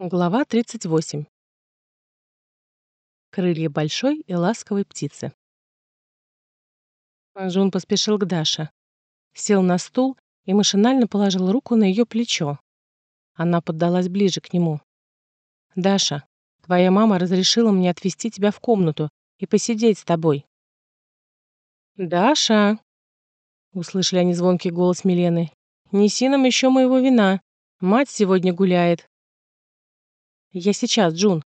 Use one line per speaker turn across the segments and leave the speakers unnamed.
Глава 38. Крылья большой и ласковой птицы. Джун поспешил к Даше. Сел на стул и машинально положил руку на ее плечо. Она поддалась ближе к нему. «Даша, твоя мама разрешила мне отвезти тебя в комнату и посидеть с тобой». «Даша!» — услышали они звонкий голос Милены. «Неси нам еще моего вина. Мать сегодня гуляет, «Я сейчас, Джун».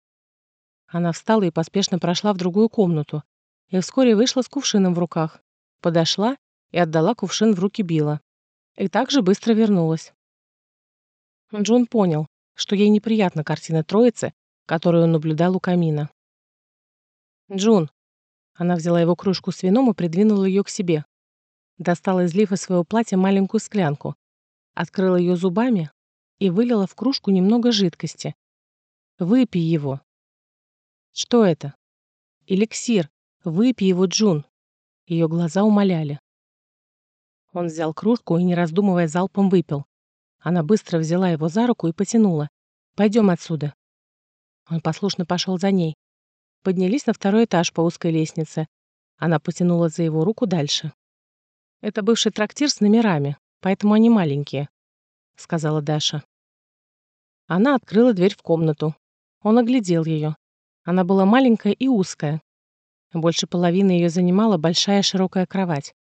Она встала и поспешно прошла в другую комнату, и вскоре вышла с кувшином в руках, подошла и отдала кувшин в руки Билла. И также быстро вернулась. Джун понял, что ей неприятна картина троицы, которую он наблюдал у камина. «Джун». Она взяла его кружку с вином и придвинула ее к себе. Достала из лифа своего платья маленькую склянку, открыла ее зубами и вылила в кружку немного жидкости, Выпей его. Что это? Эликсир. Выпей его, Джун. Ее глаза умоляли. Он взял кружку и, не раздумывая, залпом выпил. Она быстро взяла его за руку и потянула. «Пойдем отсюда». Он послушно пошел за ней. Поднялись на второй этаж по узкой лестнице. Она потянула за его руку дальше. «Это бывший трактир с номерами, поэтому они маленькие», — сказала Даша. Она открыла дверь в комнату, он оглядел ее. Она была маленькая и узкая. Больше половины ее занимала большая широкая кровать,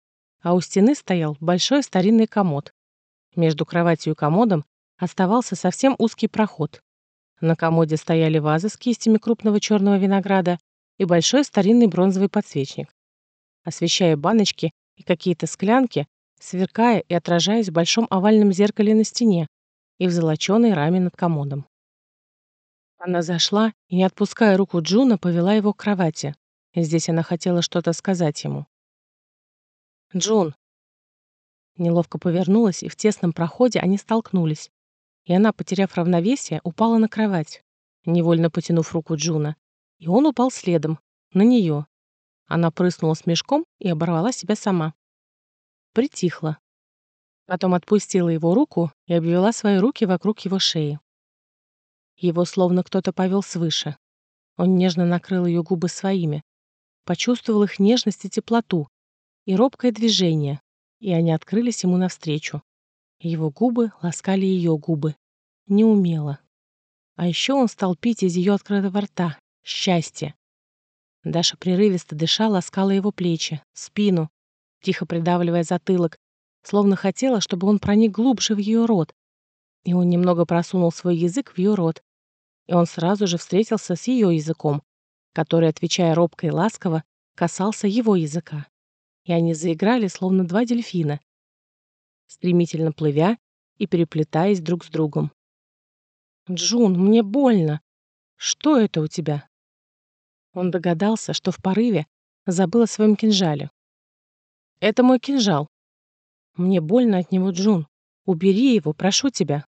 а у стены стоял большой старинный комод. Между кроватью и комодом оставался совсем узкий проход. На комоде стояли вазы с кистями крупного черного винограда и большой старинный бронзовый подсвечник. Освещая баночки и какие-то склянки, сверкая и отражаясь в большом овальном зеркале на стене и в золоченой раме над комодом. Она зашла и, не отпуская руку Джуна, повела его к кровати. Здесь она хотела что-то сказать ему. «Джун!» Неловко повернулась, и в тесном проходе они столкнулись. И она, потеряв равновесие, упала на кровать, невольно потянув руку Джуна. И он упал следом, на нее. Она прыснула с мешком и оборвала себя сама. Притихла. Потом отпустила его руку и обвела свои руки вокруг его шеи. Его словно кто-то повел свыше. Он нежно накрыл ее губы своими, почувствовал их нежность и теплоту, и робкое движение, и они открылись ему навстречу. Его губы ласкали ее губы. Неумело. А еще он стал пить из ее открытого рта. Счастье. Даша прерывисто дыша, ласкала его плечи, спину, тихо придавливая затылок, словно хотела, чтобы он проник глубже в ее рот. И он немного просунул свой язык в ее рот, и он сразу же встретился с ее языком, который, отвечая робко и ласково, касался его языка. И они заиграли, словно два дельфина, стремительно плывя и переплетаясь друг с другом. «Джун, мне больно! Что это у тебя?» Он догадался, что в порыве забыл о своем кинжале. «Это мой кинжал. Мне больно от него, Джун. Убери его, прошу тебя».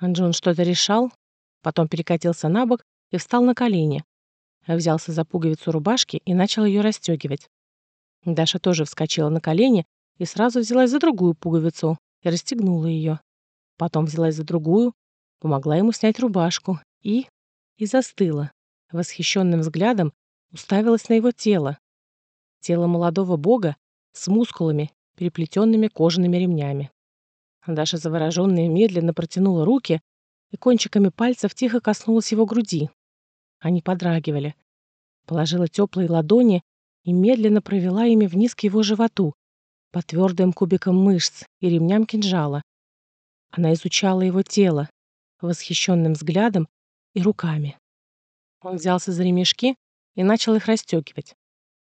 А Джун что-то решал, Потом перекатился на бок и встал на колени. Взялся за пуговицу рубашки и начал ее расстегивать. Даша тоже вскочила на колени и сразу взялась за другую пуговицу и расстегнула ее. Потом взялась за другую, помогла ему снять рубашку и... и застыла. Восхищенным взглядом уставилась на его тело. Тело молодого бога с мускулами, переплетенными кожаными ремнями. Даша завороженная медленно протянула руки и кончиками пальцев тихо коснулась его груди. Они подрагивали. Положила теплые ладони и медленно провела ими вниз к его животу, по твердым кубикам мышц и ремням кинжала. Она изучала его тело восхищенным взглядом и руками. Он взялся за ремешки и начал их расстегивать.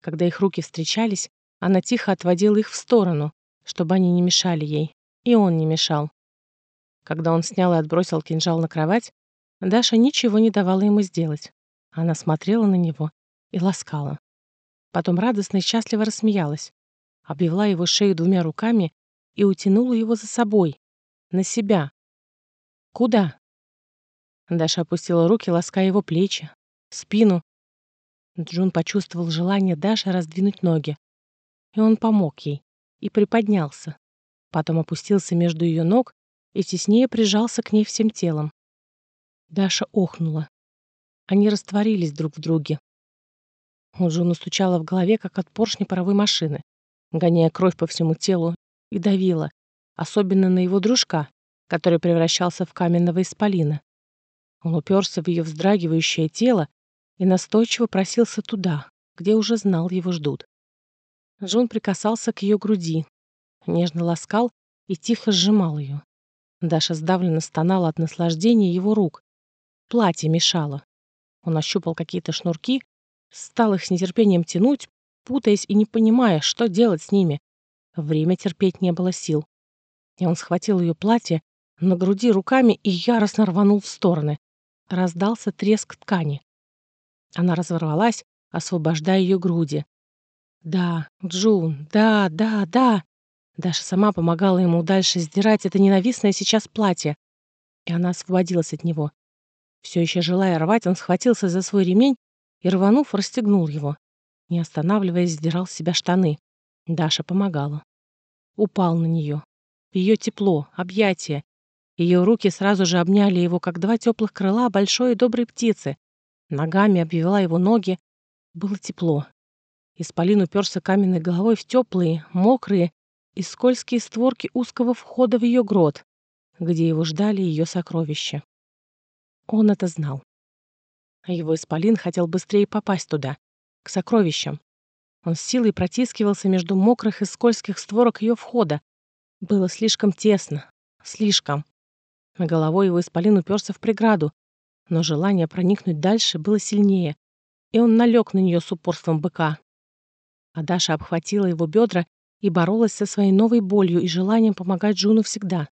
Когда их руки встречались, она тихо отводила их в сторону, чтобы они не мешали ей, и он не мешал. Когда он снял и отбросил кинжал на кровать, Даша ничего не давала ему сделать. Она смотрела на него и ласкала. Потом радостно и счастливо рассмеялась, обвела его шею двумя руками и утянула его за собой, на себя. «Куда?» Даша опустила руки, лаская его плечи, спину. Джун почувствовал желание Даши раздвинуть ноги. И он помог ей и приподнялся. Потом опустился между ее ног и теснее прижался к ней всем телом. Даша охнула. Они растворились друг в друге. Джуна стучала в голове, как от поршня паровой машины, гоняя кровь по всему телу, и давила, особенно на его дружка, который превращался в каменного исполина. Он уперся в ее вздрагивающее тело и настойчиво просился туда, где уже знал, его ждут. Джун прикасался к ее груди, нежно ласкал и тихо сжимал ее. Даша сдавленно стонала от наслаждения его рук. Платье мешало. Он ощупал какие-то шнурки, стал их с нетерпением тянуть, путаясь и не понимая, что делать с ними. Время терпеть не было сил. И он схватил ее платье на груди руками и яростно рванул в стороны. Раздался треск ткани. Она разорвалась, освобождая ее груди. «Да, Джун, да, да, да!» Даша сама помогала ему дальше сдирать это ненавистное сейчас платье. И она освободилась от него. Все еще желая рвать, он схватился за свой ремень и, рванув, расстегнул его. Не останавливаясь, сдирал с себя штаны. Даша помогала. Упал на нее. Ее тепло, объятие. Ее руки сразу же обняли его, как два теплых крыла большой и доброй птицы. Ногами обвела его ноги. Было тепло. Исполин уперся каменной головой в теплые, мокрые и скользкие створки узкого входа в ее грот, где его ждали ее сокровища. Он это знал. Его исполин хотел быстрее попасть туда, к сокровищам. Он с силой протискивался между мокрых и скользких створок ее входа. Было слишком тесно. Слишком. На головой его исполин уперся в преграду, но желание проникнуть дальше было сильнее, и он налег на нее с упорством быка. А Даша обхватила его бедра и боролась со своей новой болью и желанием помогать Джуну всегда.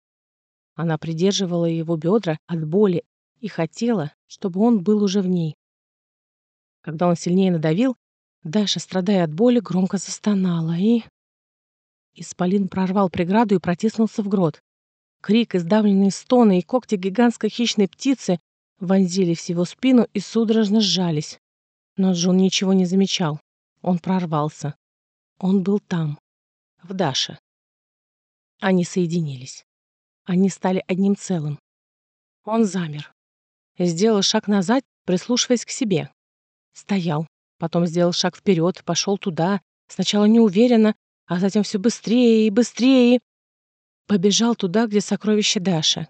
Она придерживала его бедра от боли и хотела, чтобы он был уже в ней. Когда он сильнее надавил, Даша, страдая от боли, громко застонала и... Исполин прорвал преграду и протиснулся в грот. Крик, издавленные стоны и когти гигантской хищной птицы вонзились в его спину и судорожно сжались. Но Джун ничего не замечал. Он прорвался. Он был там, в Даше. Они соединились. Они стали одним целым. Он замер. Сделал шаг назад, прислушиваясь к себе. Стоял, Потом сделал шаг вперед, пошел туда, сначала неуверенно, а затем все быстрее и быстрее. Побежал туда, где сокровище Даши.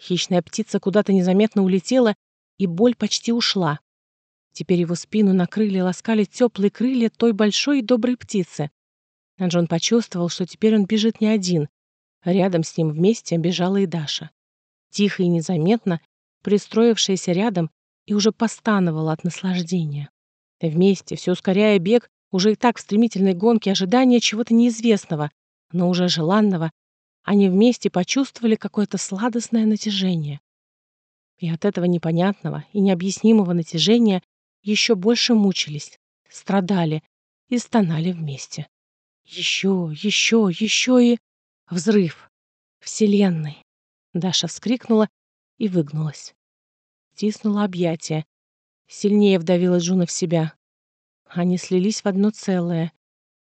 Хищная птица куда-то незаметно улетела, и боль почти ушла. Теперь его спину накрыли ласкали теплые крылья той большой и доброй птицы. А Джон почувствовал, что теперь он бежит не один. Рядом с ним вместе бежала и Даша. Тихо и незаметно, пристроившаяся рядом, и уже постановала от наслаждения. Вместе, все ускоряя бег, уже и так в стремительной гонке ожидания чего-то неизвестного, но уже желанного, они вместе почувствовали какое-то сладостное натяжение. И от этого непонятного и необъяснимого натяжения еще больше мучились, страдали и стонали вместе. Еще, еще, еще и... Взрыв. Вселенной. Даша вскрикнула и выгнулась. Тиснула объятия, Сильнее вдавила Джуна в себя. Они слились в одно целое,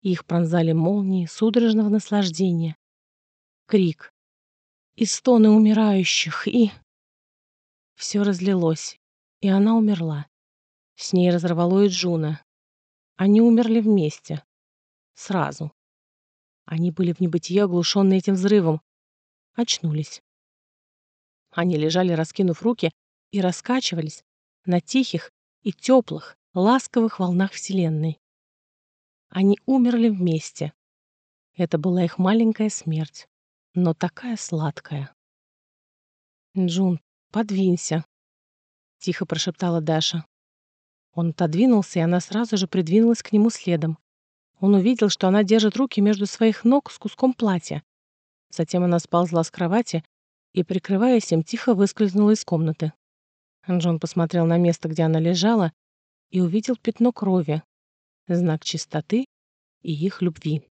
и их пронзали молнии судорожного наслаждения. Крик. И стоны умирающих, и... Все разлилось, и она умерла. С ней разорвало и Джуна. Они умерли вместе. Сразу. Они были в небытие, оглушенные этим взрывом. Очнулись. Они лежали, раскинув руки, и раскачивались, на тихих и теплых, ласковых волнах Вселенной. Они умерли вместе. Это была их маленькая смерть, но такая сладкая. «Джун, подвинься», — тихо прошептала Даша. Он отодвинулся, и она сразу же придвинулась к нему следом. Он увидел, что она держит руки между своих ног с куском платья. Затем она сползла с кровати и, прикрываясь им, тихо выскользнула из комнаты. Джон посмотрел на место, где она лежала, и увидел пятно крови, знак чистоты и их любви.